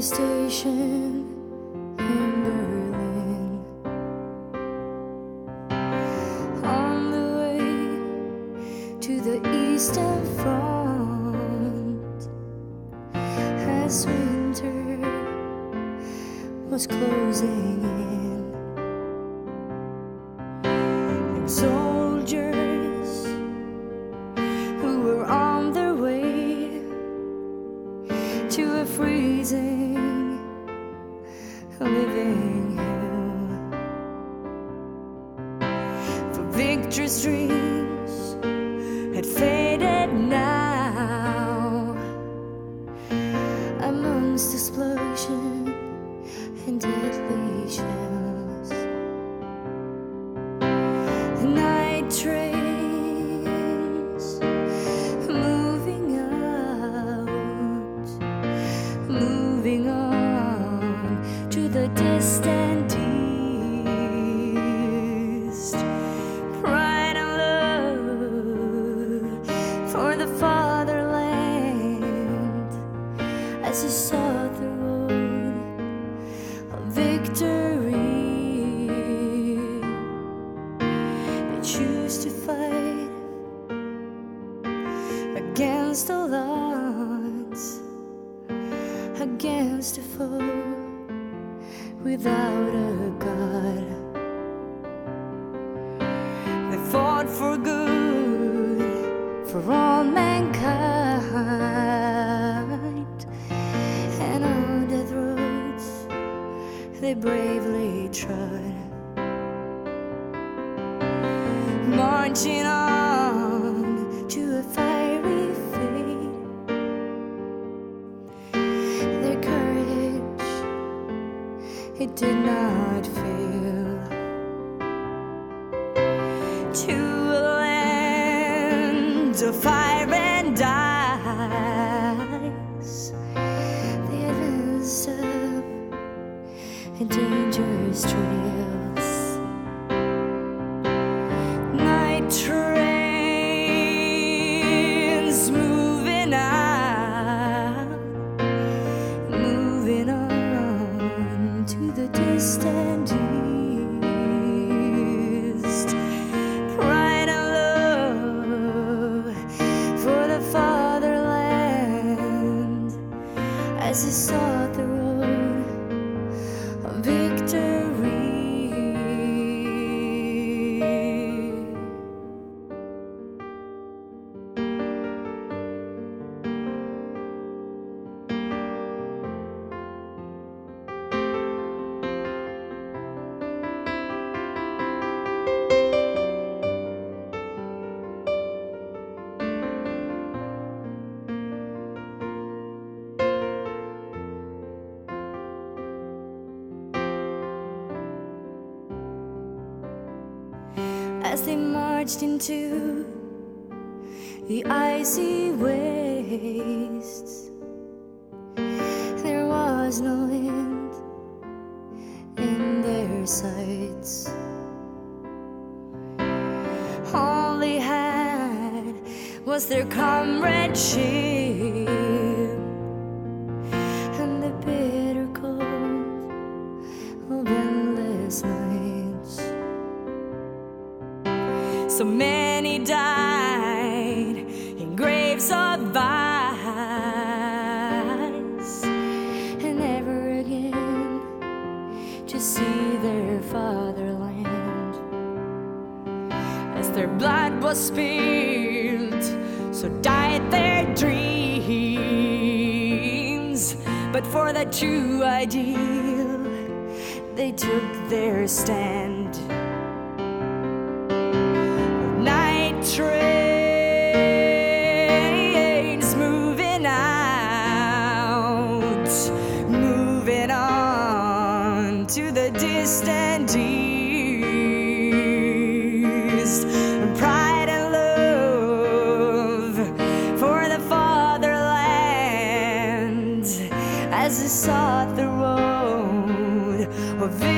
station in Berlin. On the way to the Eastern Front, as winter was closing in, and soldiers who were on their way to a freezing hell. For victory's dreams had faded now amongst explosion and deadly victory. They choose to fight against the odds against a foe without a God. They fought for good for all mankind, they bravely trod, marching on to a fiery fate. Their courage it did not fail. To a land of fire and ice in dangerous trails as they marched into the icy wastes. There was no end in their sights. All they had was their comradeship So many died in graves of ice, and never again to see their fatherland. As their blood was spilled. So died their dreams, but for that true ideal, they took their stand to the distant east. Pride and love for the fatherland as they sought the road of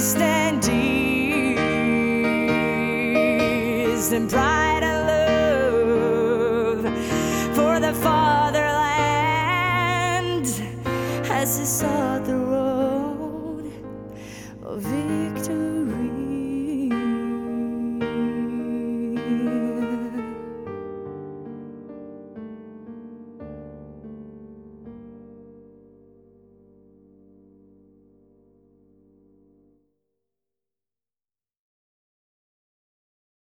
standees and pride and love for the fatherland. As he saw the road of